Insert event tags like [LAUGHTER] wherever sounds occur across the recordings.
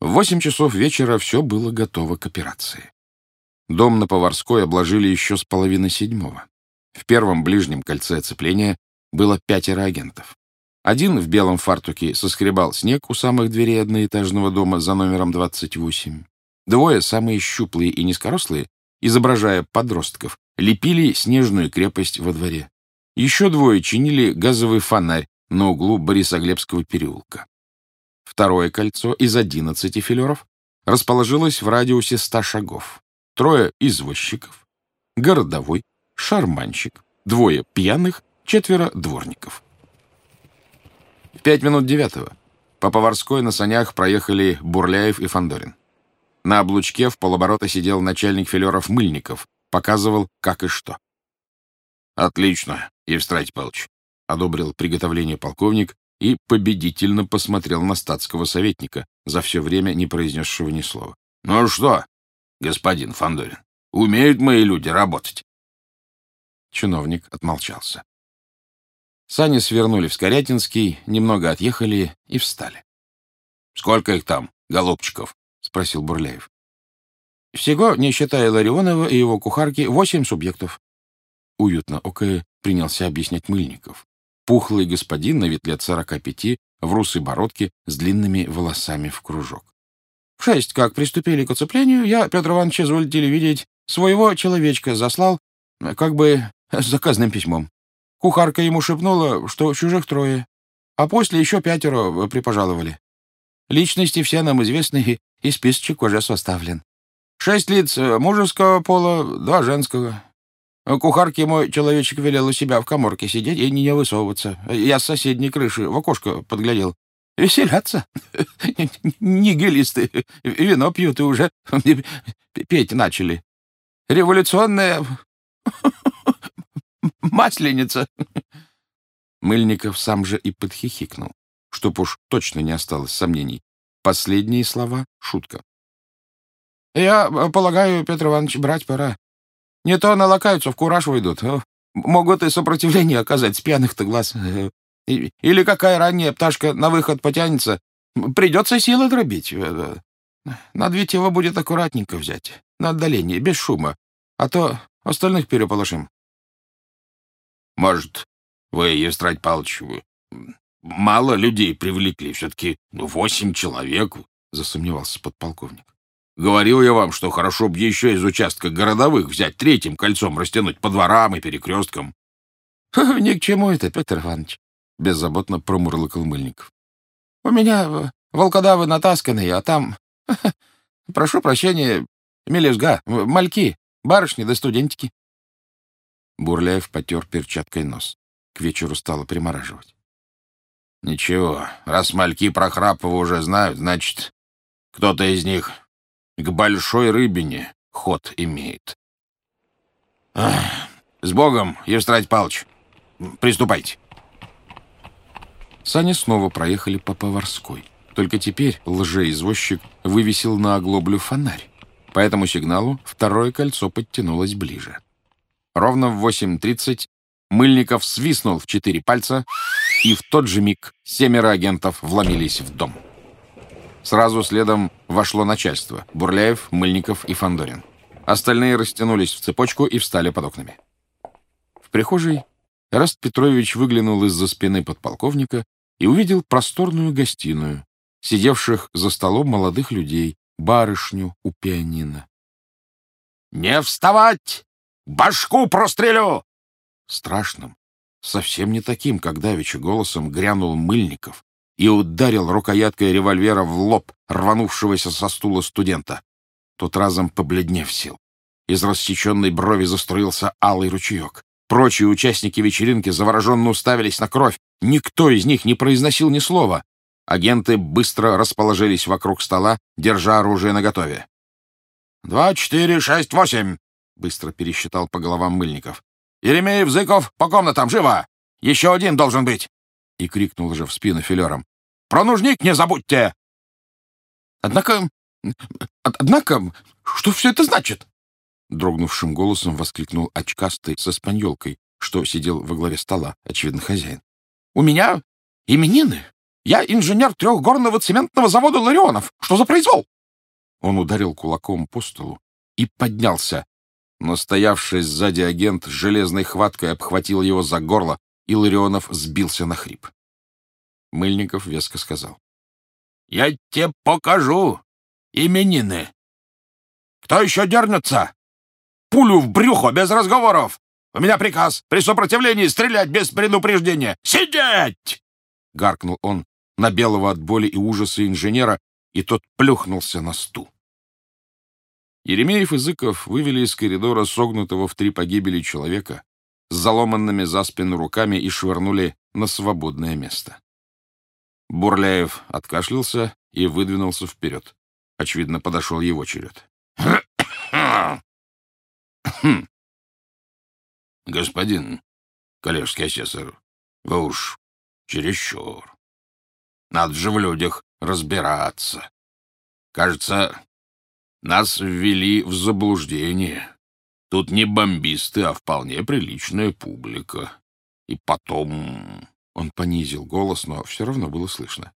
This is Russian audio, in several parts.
В восемь часов вечера все было готово к операции. Дом на Поварской обложили еще с половины седьмого. В первом ближнем кольце оцепления было пятеро агентов. Один в белом фартуке соскребал снег у самых дверей одноэтажного дома за номером 28. Двое, самые щуплые и низкорослые, изображая подростков, лепили снежную крепость во дворе. Еще двое чинили газовый фонарь на углу Борисоглебского переулка. Второе кольцо из 11 филеров расположилось в радиусе 100 шагов. Трое извозчиков, городовой, шарманщик, двое пьяных, четверо дворников. В пять минут девятого по Поварской на санях проехали Бурляев и Фандорин. На облучке в полоборота сидел начальник филеров Мыльников, показывал, как и что. «Отлично, Евстратий Павлович», — одобрил приготовление полковник и победительно посмотрел на статского советника, за все время не произнесшего ни слова. «Ну что, господин Фандорин, умеют мои люди работать?» Чиновник отмолчался. Сани свернули в Скорятинский, немного отъехали и встали. — Сколько их там, голубчиков? — спросил Бурляев. — Всего, не считая Ларионова и его кухарки, восемь субъектов. Уютно окая принялся объяснять Мыльников. Пухлый господин на вид лет сорока пяти, в русой бородке, с длинными волосами в кружок. В шесть, как приступили к оцеплению, я, Петр Иванович, изволите ли видеть, своего человечка заслал, как бы с заказным письмом. Кухарка ему шепнула, что чужих трое, а после еще пятеро припожаловали. Личности все нам известны, и списочек уже составлен. Шесть лиц мужеского пола, два женского. Кухарке мой человечек велел у себя в коморке сидеть и не высовываться. Я с соседней крыши в окошко подглядел. Веселятся. [LAUGHS] Нигилисты. Вино пьют и уже [LAUGHS] петь начали. Революционная [LAUGHS] масленица. Мыльников сам же и подхихикнул, чтоб уж точно не осталось сомнений. Последние слова — шутка. — Я полагаю, Петр Иванович, брать пора. Не то налакаются, в кураж выйдут. Могут и сопротивление оказать с пьяных-то глаз. Или какая ранняя пташка на выход потянется. Придется силы дробить. Надо ведь его будет аккуратненько взять. На отдаление, без шума. А то остальных переполошим. Может, вы, Евстрать Павлович, мало людей привлекли, все-таки восемь человек, — засомневался подполковник. Говорил я вам, что хорошо бы еще из участка городовых взять третьим кольцом растянуть по дворам и перекресткам. [LAUGHS] — Ни к чему это, Петр Иванович, — беззаботно промурлыкал Мыльников. — У меня волкодавы натасканные, а там, [LAUGHS] прошу прощения, мелюзга, мальки, барышни да студентики. Бурляев потер перчаткой нос. К вечеру стало примораживать. — Ничего, раз мальки про Храпова уже знают, значит, кто-то из них к большой рыбине ход имеет. Ах, с Богом, Евстрать Павлович, приступайте. Сани снова проехали по Поварской. Только теперь лжеизвозчик вывесил на оглоблю фонарь. По этому сигналу второе кольцо подтянулось ближе. Ровно в 8.30 Мыльников свистнул в четыре пальца, и в тот же миг семеро агентов вломились в дом. Сразу следом вошло начальство — Бурляев, Мыльников и Фандорин. Остальные растянулись в цепочку и встали под окнами. В прихожей Раст Петрович выглянул из-за спины подполковника и увидел просторную гостиную, сидевших за столом молодых людей, барышню у пианино. «Не вставать!» Башку прострелю!» Страшным, совсем не таким, как давеча голосом грянул Мыльников и ударил рукояткой револьвера в лоб рванувшегося со стула студента. Тот разом побледнев сел. Из рассеченной брови заструился алый ручеек. Прочие участники вечеринки завороженно уставились на кровь. Никто из них не произносил ни слова. Агенты быстро расположились вокруг стола, держа оружие наготове. «Два, четыре, шесть, восемь!» — быстро пересчитал по головам мыльников. «Еремеев, Зыков, по комнатам, живо! Еще один должен быть!» И крикнул уже в спину филером. «Про нужник не забудьте!» «Однако... однако... что все это значит?» Дрогнувшим голосом воскликнул очкастый со спаньолкой, что сидел во главе стола, очевидно, хозяин. «У меня именины, Я инженер трехгорного цементного завода «Ларионов». Что за произвол?» Он ударил кулаком по столу и поднялся, но стоявший сзади агент железной хваткой обхватил его за горло, и Ларионов сбился на хрип. Мыльников веско сказал. — Я тебе покажу именины. Кто еще дернется? Пулю в брюхо, без разговоров. У меня приказ при сопротивлении стрелять без предупреждения. Сидеть! — гаркнул он, на белого от боли и ужаса инженера, и тот плюхнулся на стул. Еремеев и Зыков вывели из коридора согнутого в три погибели человека с заломанными за спину руками и швырнули на свободное место. Бурляев откашлялся и выдвинулся вперед. Очевидно, подошел его черед. «Господин коллежский асессор, вы уж чересчур. Надо же в людях разбираться. Кажется, нас ввели в заблуждение. Тут не бомбисты, а вполне приличная публика. И потом... Он понизил голос, но все равно было слышно.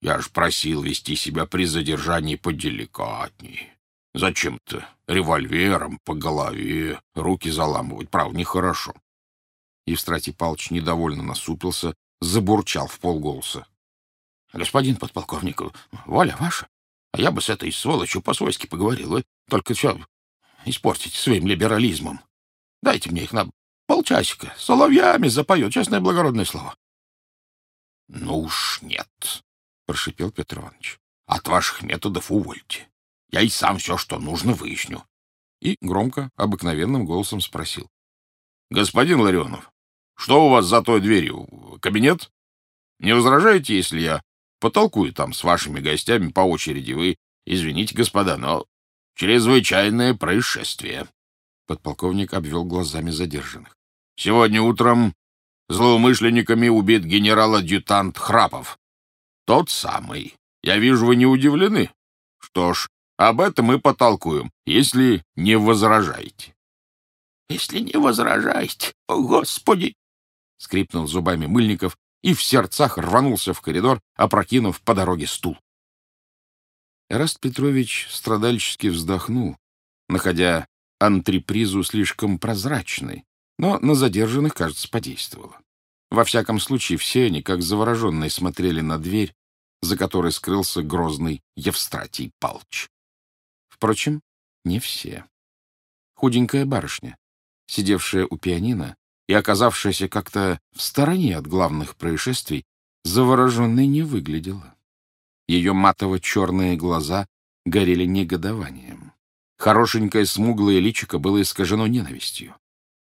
Я ж просил вести себя при задержании поделикатней. Зачем-то револьвером по голове руки заламывать, правда, нехорошо. Евстратий Павлович недовольно насупился, забурчал в полголоса. Господин подполковник, воля ваша. А я бы с этой сволочью по-свойски поговорил. Вы только все испортите своим либерализмом. Дайте мне их на полчасика. Соловьями запоют, честное благородное слово. — Ну уж нет, — прошипел Петр Иванович. — От ваших методов увольте. Я и сам все, что нужно, выясню. И громко, обыкновенным голосом спросил. — Господин Ларионов, что у вас за той дверью? Кабинет? Не возражаете, если я Потолкую там с вашими гостями по очереди. Вы, извините, господа, но чрезвычайное происшествие. Подполковник обвел глазами задержанных. Сегодня утром злоумышленниками убит генерал-адъютант Храпов. Тот самый. Я вижу, вы не удивлены. Что ж, об этом и потолкуем, если не возражаете. — Если не возражаете, о, Господи! — скрипнул зубами Мыльников и в сердцах рванулся в коридор, опрокинув по дороге стул. Эраст Петрович страдальчески вздохнул, находя антрепризу слишком прозрачной, но на задержанных, кажется, подействовало. Во всяком случае, все они, как завороженные, смотрели на дверь, за которой скрылся грозный Евстратий Палч. Впрочем, не все. Худенькая барышня, сидевшая у пианино, и оказавшаяся как-то в стороне от главных происшествий, завороженной не выглядела. Ее матово-черные глаза горели негодованием. Хорошенькое смуглое личико было искажено ненавистью.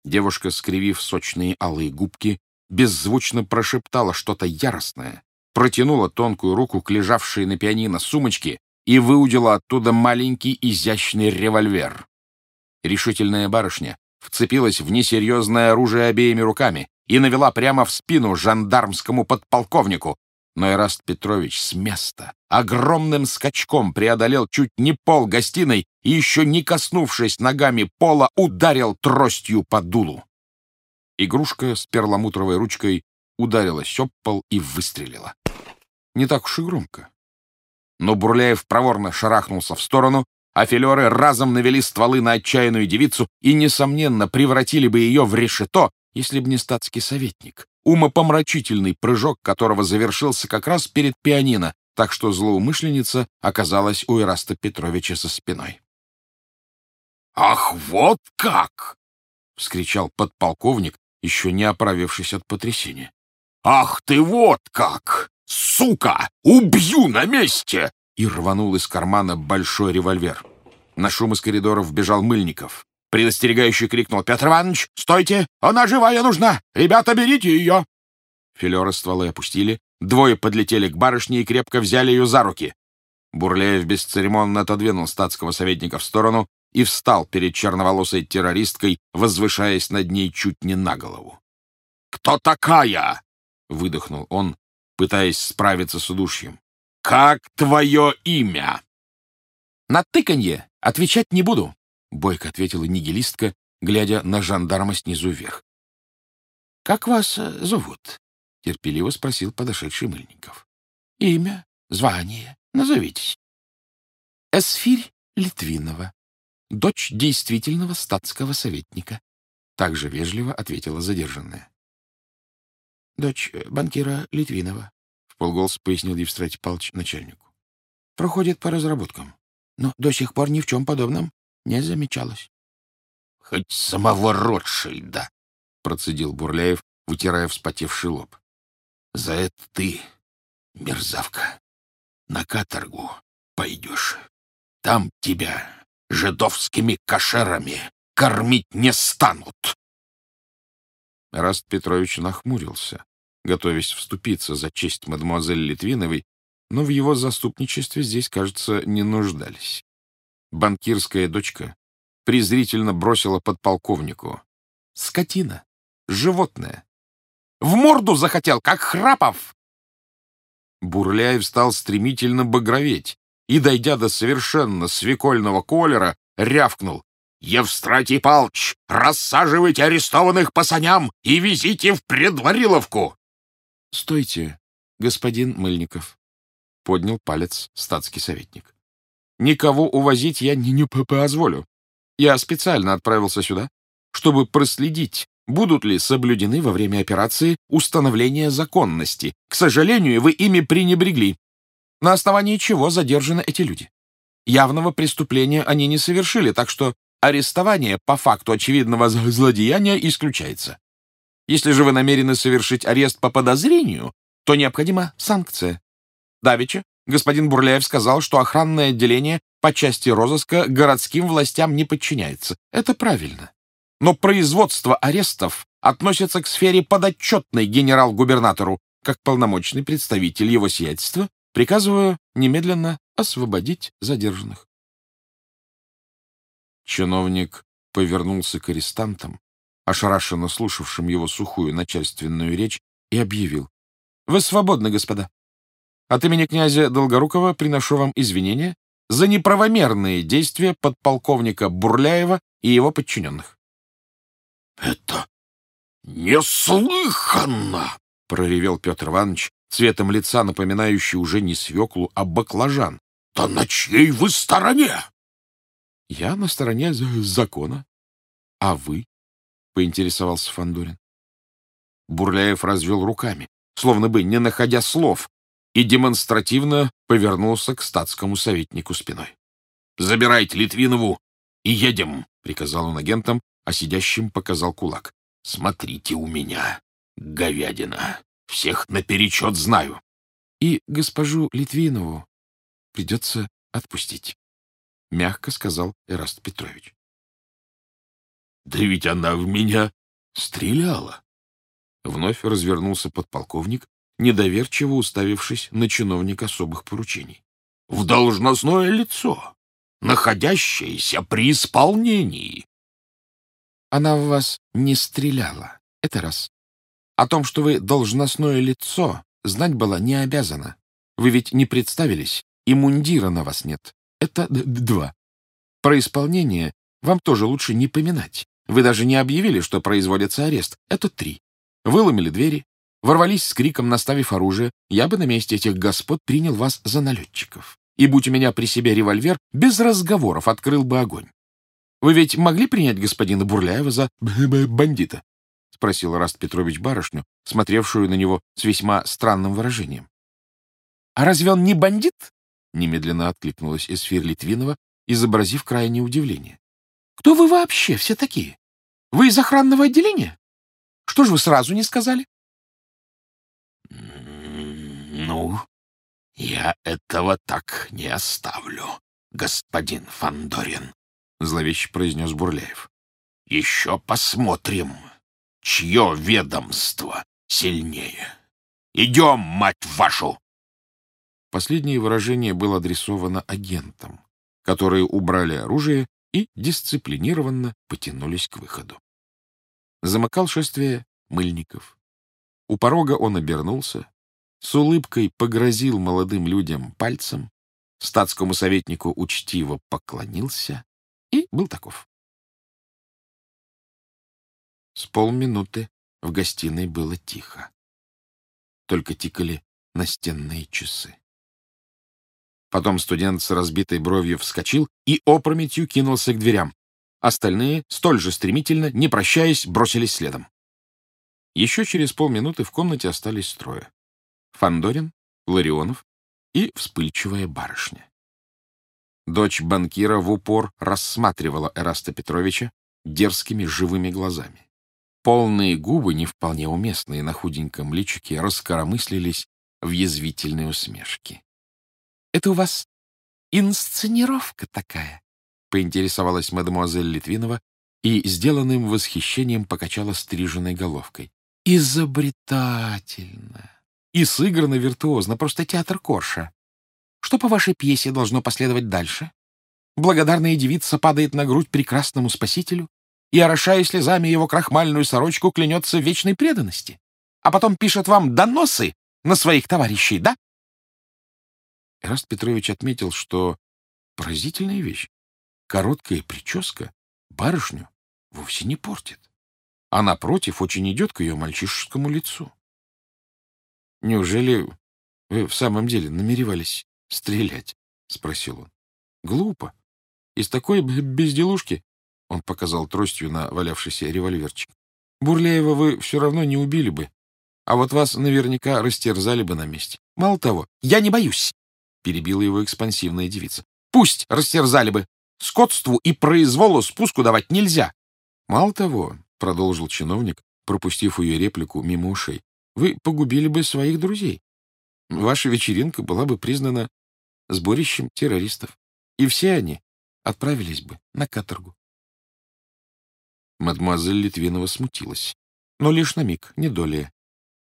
Девушка, скривив сочные алые губки, беззвучно прошептала что-то яростное, протянула тонкую руку к лежавшей на пианино сумочке и выудила оттуда маленький изящный револьвер. Решительная барышня вцепилась в несерьезное оружие обеими руками и навела прямо в спину жандармскому подполковнику. Но Эраст Петрович с места огромным скачком преодолел чуть не пол гостиной и, еще не коснувшись ногами пола, ударил тростью по дулу. Игрушка с перламутровой ручкой ударилась об пол и выстрелила. Не так уж и громко. Но Бурляев проворно шарахнулся в сторону, а филеры разом навели стволы на отчаянную девицу и, несомненно, превратили бы ее в решето, если б не статский советник, умопомрачительный прыжок которого завершился как раз перед пианино, так что злоумышленница оказалась у Ираста Петровича со спиной. «Ах, вот как!» — вскричал подполковник, еще не оправившись от потрясения. «Ах ты вот как! Сука! Убью на месте!» и рванул из кармана большой револьвер. На шум из коридоров вбежал Мыльников. Предостерегающий крикнул «Петр Иванович, стойте! Она живая нужна! Ребята, берите ее!» Филеры стволы опустили, двое подлетели к барышне и крепко взяли ее за руки. Бурлеев бесцеремонно отодвинул статского советника в сторону и встал перед черноволосой террористкой, возвышаясь над ней чуть не на голову. «Кто такая?» — выдохнул он, пытаясь справиться с удушьем. «Как твое имя?» «На тыканье отвечать не буду», — бойко ответила нигилистка, глядя на жандарма снизу вверх. «Как вас э, зовут?» — терпеливо спросил подошедший Мыльников. Имя, звание, назовитесь. Эсфирь Литвинова, дочь действительного статского советника. Также вежливо ответила задержанная. Дочь банкира Литвинова, в полголоса пояснил Евстратий Павлович начальнику. Проходит по разработкам, но до сих пор ни в чем подобном не замечалось. — Хоть самого Ротшильда, — процедил Бурляев, вытирая вспотевший лоб. — За это ты, мерзавка, на каторгу пойдешь. Там тебя жидовскими кошерами кормить не станут. Раст Петрович нахмурился, готовясь вступиться за честь мадемуазель Литвиновой, но в его заступничестве здесь, кажется, не нуждались. Банкирская дочка презрительно бросила подполковнику. «Скотина! Животное! В морду захотел, как Храпов!» Бурляев стал стремительно багроветь и, дойдя до совершенно свекольного колера, рявкнул. «Евстратий Палч, рассаживайте арестованных по саням и везите в предвариловку!» «Стойте, господин Мыльников», — поднял палец статский советник. «Никого увозить я не, не позволю. Я специально отправился сюда, чтобы проследить, будут ли соблюдены во время операции установления законности. К сожалению, вы ими пренебрегли. На основании чего задержаны эти люди? Явного преступления они не совершили, так что арестование по факту очевидного злодеяния исключается. Если же вы намерены совершить арест по подозрению, то необходима санкция. Давича господин Бурляев сказал, что охранное отделение по части розыска городским властям не подчиняется. Это правильно. Но производство арестов относится к сфере подотчетной генерал-губернатору, как полномочный представитель его сиятельства, приказываю немедленно освободить задержанных. Чиновник повернулся к арестантам, ошарашенно слушавшим его сухую начальственную речь, и объявил. — Вы свободны, господа. От имени князя Долгорукова приношу вам извинения за неправомерные действия подполковника Бурляева и его подчиненных. — Это неслыханно! — проревел Петр Иванович, цветом лица напоминающий уже не свеклу, а баклажан. — Да на чьей вы стороне? — Я на стороне закона. — А вы? — поинтересовался Фандорин. Бурляев развел руками, словно бы не находя слов, и демонстративно повернулся к статскому советнику спиной. — Забирайте Литвинову и едем, — приказал он агентам, а сидящим показал кулак. — Смотрите у меня, говядина. Всех наперечет знаю. И госпожу Литвинову придется отпустить, — мягко сказал Эраст Петрович. — Да ведь она в меня стреляла. Вновь развернулся подполковник, недоверчиво уставившись на чиновник особых поручений. — В должностное лицо, находящееся при исполнении. — Она в вас не стреляла, это раз. О том, что вы должностное лицо, знать была не обязана. Вы ведь не представились, и мундира на вас нет. Это два. Про исполнение вам тоже лучше не поминать. Вы даже не объявили, что производится арест. Это три. Выломили двери, ворвались с криком, наставив оружие. Я бы на месте этих господ принял вас за налетчиков. И будь у меня при себе револьвер, без разговоров открыл бы огонь. Вы ведь могли принять господина Бурляева за бандита? — спросил Раст Петрович барышню, смотревшую на него с весьма странным выражением. — А разве он не бандит? — немедленно откликнулась Эсфир Литвинова, изобразив крайнее удивление. — Кто вы вообще все такие? Вы из охранного отделения? Что же вы сразу не сказали? — Ну, я этого так не оставлю, господин Фандорин, зловеще произнес Бурляев. — Еще посмотрим чье ведомство сильнее. Идем, мать вашу!» Последнее выражение было адресовано агентам, которые убрали оружие и дисциплинированно потянулись к выходу. Замыкал шествие Мыльников. У порога он обернулся, с улыбкой погрозил молодым людям пальцем, статскому советнику учтиво поклонился и был таков. С полминуты в гостиной было тихо. Только тикали настенные часы. Потом студент с разбитой бровью вскочил и опрометью кинулся к дверям. Остальные, столь же стремительно, не прощаясь, бросились следом. Еще через полминуты в комнате остались трое. Фандорин, Ларионов и вспыльчивая барышня. Дочь банкира в упор рассматривала Эраста Петровича дерзкими живыми глазами. Полные губы, не вполне уместные на худеньком личике, раскоромыслились в язвительной усмешке. — Это у вас инсценировка такая? — поинтересовалась мадемуазель Литвинова и сделанным восхищением покачала стриженной головкой. — Изобретательно! И сыграно виртуозно, просто театр Корша. Что по вашей пьесе должно последовать дальше? Благодарная девица падает на грудь прекрасному спасителю и, орошая слезами его крахмальную сорочку, клянется в вечной преданности, а потом пишет вам доносы на своих товарищей, да? Эраст Петрович отметил, что поразительная вещь. Короткая прическа барышню вовсе не портит, а, напротив, очень идет к ее мальчишескому лицу. «Неужели вы в самом деле намеревались стрелять?» — спросил он. «Глупо. Из такой безделушки...» — он показал тростью на валявшийся револьверчик. «Бурляева вы все равно не убили бы, а вот вас наверняка растерзали бы на месте. Мало того, я не боюсь, — перебила его экспансивная девица. Пусть растерзали бы. Скотству и произволу спуску давать нельзя. Мало того, — продолжил чиновник, пропустив ее реплику мимо ушей, — вы погубили бы своих друзей. Ваша вечеринка была бы признана сборищем террористов, и все они отправились бы на каторгу. Мадемуазель Литвинова смутилась, но лишь на миг, не долее.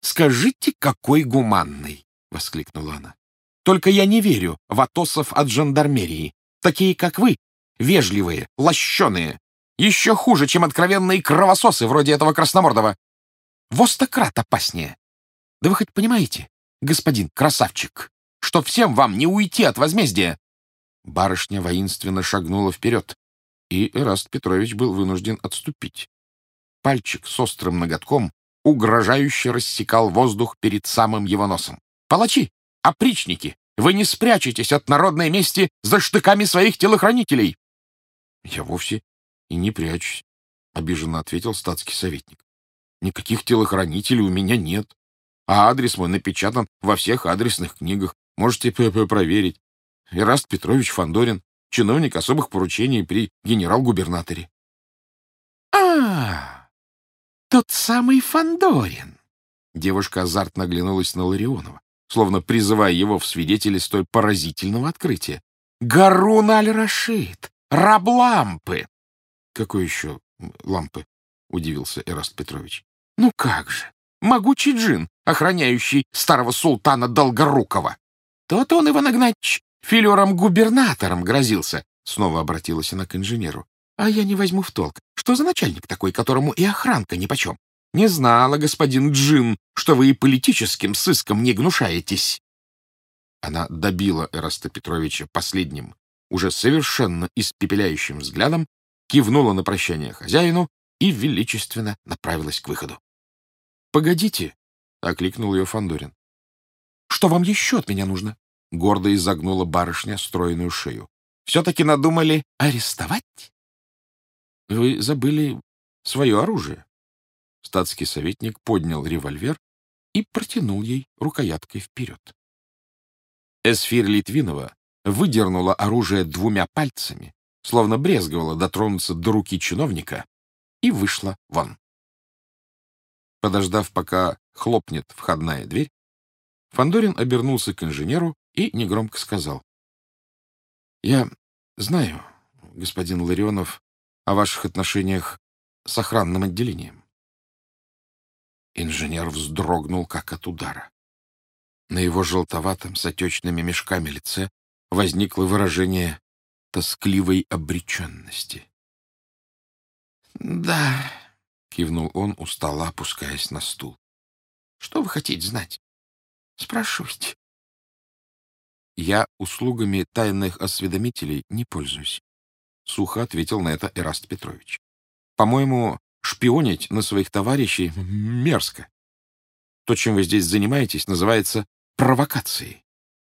«Скажите, какой гуманный!» — воскликнула она. «Только я не верю в атосов от жандармерии. Такие, как вы, вежливые, лощеные. Еще хуже, чем откровенные кровососы вроде этого красномордого. Востократ опаснее. Да вы хоть понимаете, господин красавчик, что всем вам не уйти от возмездия?» Барышня воинственно шагнула вперед, и Эраст Петрович был вынужден отступить. Пальчик с острым ноготком угрожающе рассекал воздух перед самым его носом. «Палачи! Опричники! Вы не спрячетесь от народной мести за штыками своих телохранителей!» «Я вовсе и не прячусь», — обиженно ответил статский советник. «Никаких телохранителей у меня нет, а адрес мой напечатан во всех адресных книгах. Можете п -п проверить. Ираст Петрович Фандорин, чиновник особых поручений при генерал-губернаторе». «А-а-а!» Тот самый Фандорин. Девушка азартно оглянулась на Ларионова, словно призывая его в свидетели столь поразительного открытия. «Гарун аль-Рашид! Раб лампы!» «Какой еще лампы?» — удивился Эраст Петрович. «Ну как же! Могучий джин, охраняющий старого султана Долгорукова! Тот он, Иван Игнатьевич, филером-губернатором грозился!» Снова обратилась она к инженеру. А я не возьму в толк. Что за начальник такой, которому и охранка нипочем? Не знала, господин Джин, что вы и политическим сыском не гнушаетесь. Она добила Эраста Петровича последним, уже совершенно испепеляющим взглядом, кивнула на прощание хозяину и величественно направилась к выходу. — Погодите, — окликнул ее Фандорин. Что вам еще от меня нужно? — гордо изогнула барышня стройную шею. — Все-таки надумали арестовать? Вы забыли свое оружие. Статский советник поднял револьвер и протянул ей рукояткой вперед. Эсфир Литвинова выдернула оружие двумя пальцами, словно брезговала дотронуться до руки чиновника, и вышла вон. Подождав, пока хлопнет входная дверь, Фандорин обернулся к инженеру и негромко сказал. — Я знаю, господин Ларионов, о ваших отношениях с охранным отделением. Инженер вздрогнул, как от удара. На его желтоватом, с отечными мешками лице возникло выражение тоскливой обреченности. — Да, — кивнул он, устало опускаясь на стул. — Что вы хотите знать? Спрашивайте. — Я услугами тайных осведомителей не пользуюсь. — сухо ответил на это Эраст Петрович. «По-моему, шпионить на своих товарищей мерзко. То, чем вы здесь занимаетесь, называется провокацией.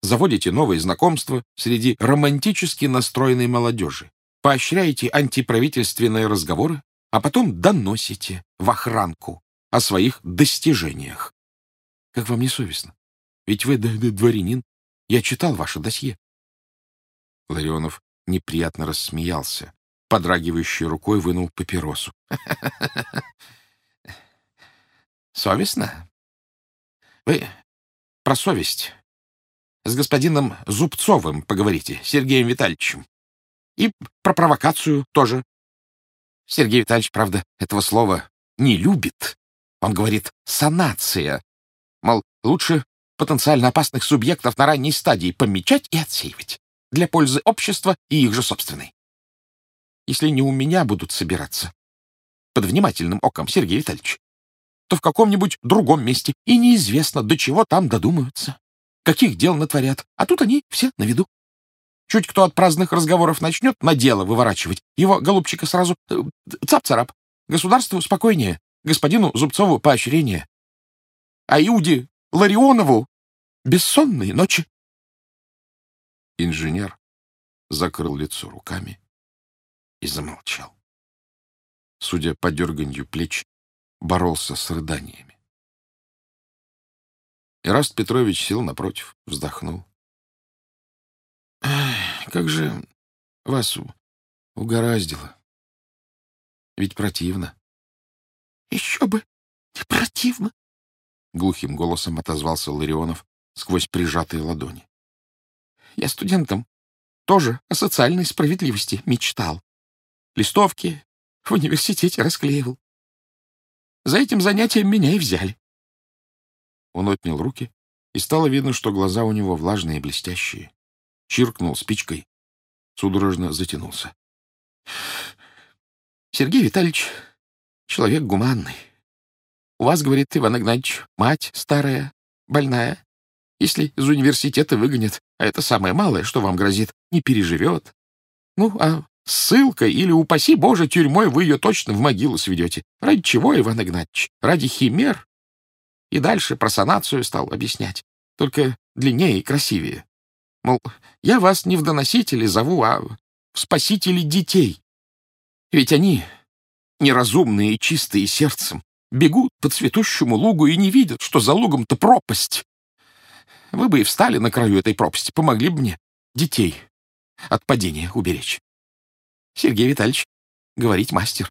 Заводите новые знакомства среди романтически настроенной молодежи, поощряете антиправительственные разговоры, а потом доносите в охранку о своих достижениях. Как вам не совестно? Ведь вы дворянин. Я читал ваше досье. Ларионов неприятно рассмеялся. Подрагивающей рукой вынул папиросу. [LAUGHS] Совестно? Вы про совесть с господином Зубцовым поговорите, Сергеем Витальевичем. И про провокацию тоже. Сергей Витальевич, правда, этого слова не любит. Он говорит «санация». Мол, лучше потенциально опасных субъектов на ранней стадии помечать и отсеивать для пользы общества и их же собственной. Если не у меня будут собираться под внимательным оком Сергей Витальевич, то в каком-нибудь другом месте, и неизвестно, до чего там додумаются, каких дел натворят, а тут они все на виду. Чуть кто от праздных разговоров начнет на дело выворачивать, его, голубчика, сразу э, цап-царап. Государству спокойнее, господину Зубцову поощрение. А Иуде Ларионову бессонные ночи. Инженер закрыл лицо руками и замолчал. Судя по дерганью плеч, боролся с рыданиями. Ираст Петрович сел напротив, вздохнул. «Как же вас угораздило? Ведь противно. Еще бы не противно. Глухим голосом отозвался Ларионов сквозь прижатые ладони. Я студентом тоже о социальной справедливости мечтал. Листовки в университете расклеивал. За этим занятием меня и взяли. Он отнял руки, и стало видно, что глаза у него влажные и блестящие. Чиркнул спичкой, судорожно затянулся. Сергей Витальевич человек гуманный. У вас, говорит Иван Игнатьевич, мать старая, больная. Если из университета выгонят, а это самое малое, что вам грозит, не переживет. Ну, а ссылкой или, упаси Боже, тюрьмой вы ее точно в могилу сведете. Ради чего, Иван Игнатьевич? Ради химер? И дальше про санацию стал объяснять, только длиннее и красивее. Мол, я вас не в доносители зову, а в спасители детей. Ведь они неразумные и чистые сердцем, бегут по цветущему лугу и не видят, что за лугом-то пропасть. Вы бы и встали на краю этой пропасти, помогли бы мне детей от падения уберечь. Сергей Витальевич, говорить мастер.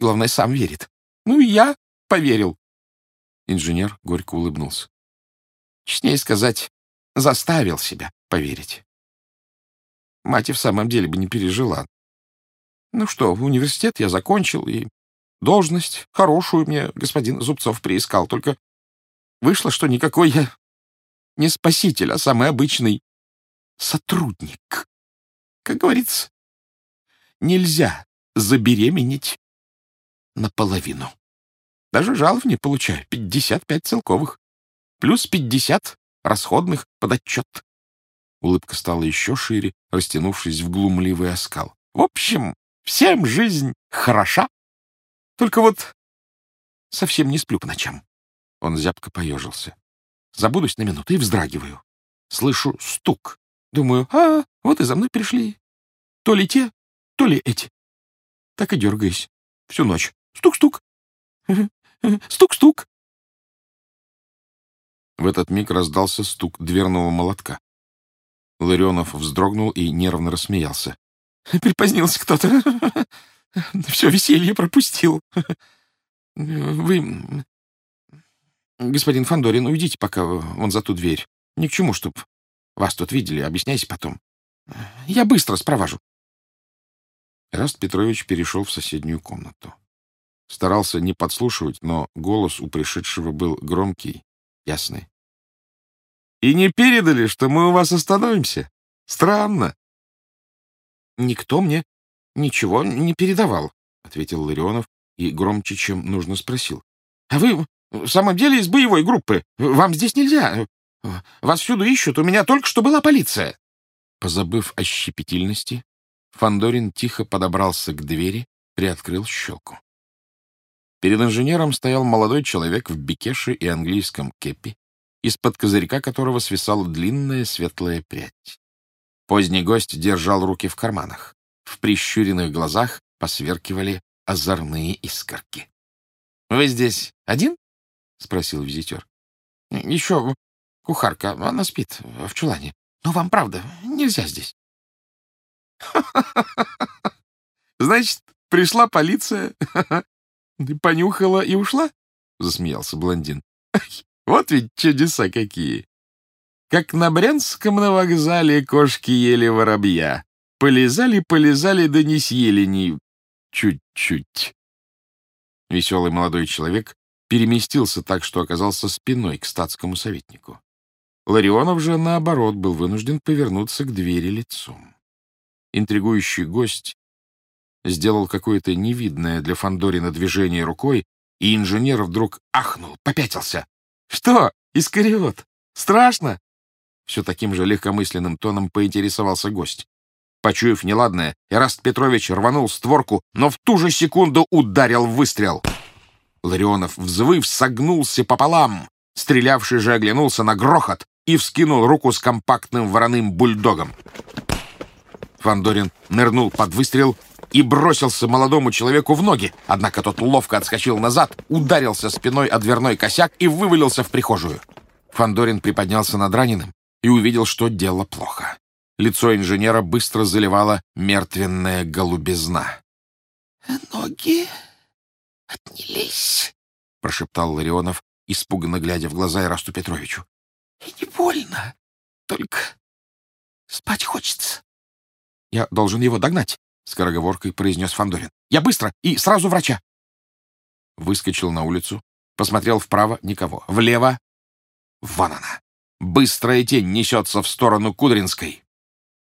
Главное, сам верит. Ну и я поверил. Инженер горько улыбнулся. Честнее сказать, заставил себя поверить. Мать и в самом деле бы не пережила. Ну что, в университет я закончил, и должность хорошую мне господин Зубцов приискал, только вышло, что никакой я не спаситель, а самый обычный сотрудник. Как говорится, нельзя забеременеть наполовину. Даже жалов не получаю, 55 целковых, плюс 50 расходных под отчет. Улыбка стала еще шире, растянувшись в глумливый оскал. В общем, Всем жизнь хороша. Только вот совсем не сплю по ночам. Он зябко поежился. Забудусь на минуту и вздрагиваю. Слышу стук. Думаю, а, вот и за мной пришли. То ли те, то ли эти. Так и дергаюсь. Всю ночь. Стук-стук. [LAUGHS] Стук-стук. В этот миг раздался стук дверного молотка. Ларионов вздрогнул и нервно рассмеялся. Припозднился кто-то. [LAUGHS] Все веселье пропустил. [LAUGHS] Вы, господин Фандорин, уйдите пока вон за ту дверь. Ни к чему, чтоб вас тут видели. Объясняйся потом. Я быстро спровожу. Раст Петрович перешел в соседнюю комнату. Старался не подслушивать, но голос у пришедшего был громкий, ясный. — И не передали, что мы у вас остановимся? Странно. «Никто мне ничего не передавал», — ответил Ларионов и громче, чем нужно, спросил. «А вы в самом деле из боевой группы? Вам здесь нельзя. Вас всюду ищут, у меня только что была полиция». Позабыв о щепетильности, Фандорин тихо подобрался к двери, приоткрыл щелку. Перед инженером стоял молодой человек в бикеше и английском кепи, из-под козырька которого свисала длинная светлая прядь. Поздний гость держал руки в карманах. В прищуренных глазах посверкивали озорные искорки. — Вы здесь один? — спросил визитер. — Еще кухарка, она спит в чулане. Но вам, правда, нельзя здесь. [LAUGHS] — Значит, пришла полиция, понюхала и ушла? — засмеялся блондин. — Вот ведь чудеса какие! Как на Брянском на вокзале кошки ели воробья. Полезали, полезали, да не съели ни... чуть-чуть. Веселый молодой человек переместился так, что оказался спиной к статскому советнику. Ларионов же, наоборот, был вынужден повернуться к двери лицом. Интригующий гость сделал какое-то невидное для Фандорина движение рукой, и инженер вдруг ахнул, попятился. — Что, Искариот, страшно? Все таким же легкомысленным тоном поинтересовался гость. Почуяв неладное, Эраст Петрович рванул створку, но в ту же секунду ударил выстрел. Ларионов, взвыв, согнулся пополам. Стрелявший же оглянулся на грохот и вскинул руку с компактным вороным бульдогом. Фандорин нырнул под выстрел и бросился молодому человеку в ноги, однако тот ловко отскочил назад, ударился спиной о дверной косяк и вывалился в прихожую. Фандорин приподнялся над раненым и увидел, что дело плохо. Лицо инженера быстро заливала мертвенная голубизна. «Ноги отнялись», — прошептал Ларионов, испуганно глядя в глаза Ирасту Петровичу. «И не больно, только спать хочется». «Я должен его догнать», — скороговоркой произнес Фандорин. «Я быстро и сразу врача». Выскочил на улицу, посмотрел вправо — никого, влево — вон она. Быстрая тень несется в сторону Кудринской.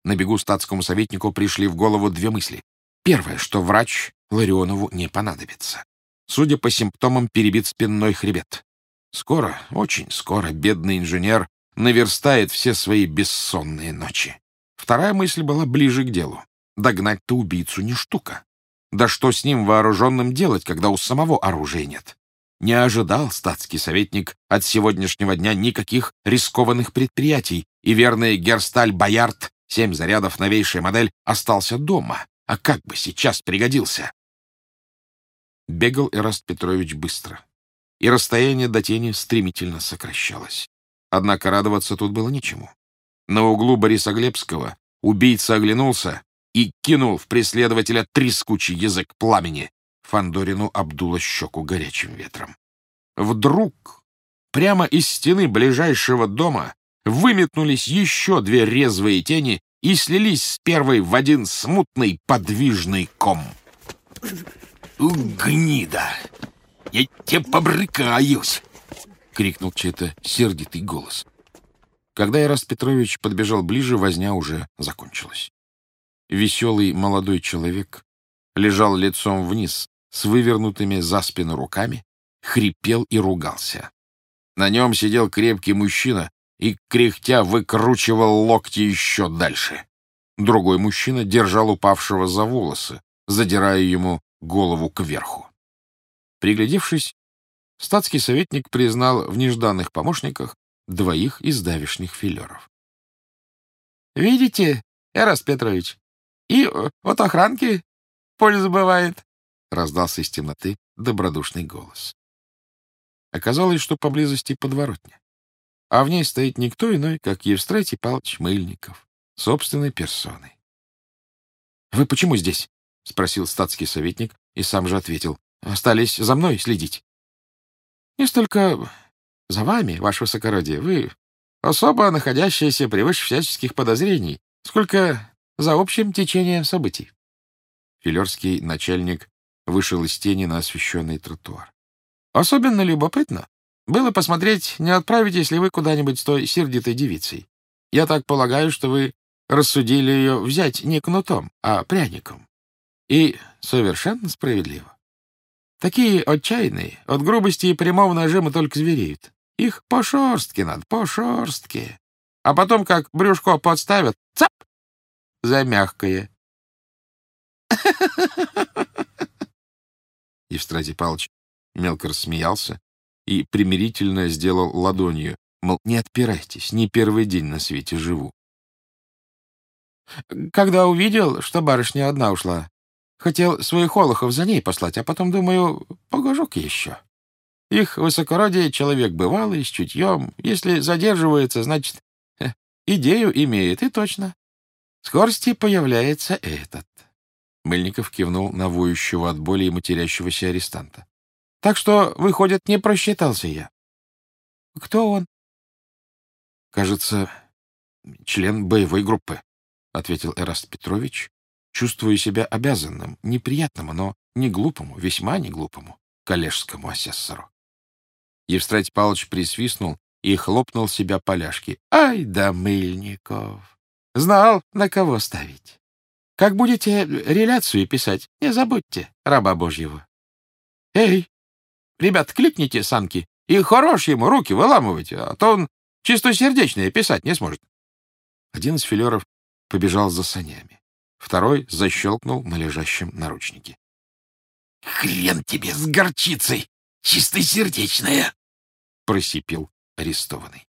На бегу статскому советнику пришли в голову две мысли. Первое, что врач Ларионову не понадобится. Судя по симптомам, перебит спинной хребет. Скоро, очень скоро, бедный инженер наверстает все свои бессонные ночи. Вторая мысль была ближе к делу. Догнать-то убийцу не штука. Да что с ним вооруженным делать, когда у самого оружия нет? Не ожидал статский советник от сегодняшнего дня никаких рискованных предприятий, и верный Герсталь Боярд Семь зарядов, новейшая модель, остался дома. А как бы сейчас пригодился? Бегал Эраст Петрович быстро, и расстояние до тени стремительно сокращалось. Однако радоваться тут было нечему. На углу Бориса Глебского убийца оглянулся и кинул в преследователя трескучий язык пламени. Фандорину обдуло щеку горячим ветром. Вдруг прямо из стены ближайшего дома выметнулись еще две резвые тени и слились с первой в один смутный подвижный ком. «Гнида! Я тебе побрыкаюсь!» — крикнул чей-то сердитый голос. Когда Ираст Петрович подбежал ближе, возня уже закончилась. Веселый молодой человек лежал лицом вниз, с вывернутыми за спину руками, хрипел и ругался. На нем сидел крепкий мужчина и, кряхтя, выкручивал локти еще дальше. Другой мужчина держал упавшего за волосы, задирая ему голову кверху. Приглядевшись, статский советник признал в нежданных помощниках двоих из давишних филеров. — Видите, Эрас Петрович, и от охранки польза бывает, — раздался из темноты добродушный голос. Оказалось, что поблизости подворотня а в ней стоит никто иной, как Евстратий Павлович Мыльников, собственной персоной. — Вы почему здесь? — спросил статский советник и сам же ответил. — Остались за мной следить. — Не столько за вами, ваше высокородие, вы особо находящиеся превыше всяческих подозрений, сколько за общим течением событий. Филерский начальник вышел из тени на освещенный тротуар. Особенно любопытно, было посмотреть, не отправитесь ли вы куда-нибудь с той сердитой девицей. Я так полагаю, что вы рассудили ее взять не кнутом, а пряником. И совершенно справедливо. Такие отчаянные, от грубости и прямого нажима только звереют. Их по шерстке надо, по шерстке. А потом, как брюшко подставят, цап, за мягкое. Евстратий Павлович мелко рассмеялся, и примирительно сделал ладонью Мол, не отпирайтесь, не первый день на свете живу. Когда увидел, что барышня одна ушла, хотел своих олухов за ней послать, а потом думаю, погожу-ка еще. Их высокородие человек бывалый, с чутьем. Если задерживается, значит, идею имеет, и точно. Скорости появляется этот. Мыльников кивнул на воющего от боли и матерящегося арестанта. — Так что, выходит, не просчитался я. — Кто он? — Кажется, член боевой группы, — ответил Эраст Петрович, чувствуя себя обязанным, неприятному, но не глупому, весьма не глупому, коллежскому асессору. Евстратий Павлович присвистнул и хлопнул себя поляшки. — Ай да Мыльников! Знал, на кого ставить. Как будете реляцию писать, не забудьте раба Божьего. Эй, ребят, кликните санки и хорош ему руки выламывайте, а то он чистосердечное писать не сможет. Один из филеров побежал за санями. Второй защелкнул на лежащем наручнике. — Хрен тебе с горчицей, чистосердечная! — просипел арестованный.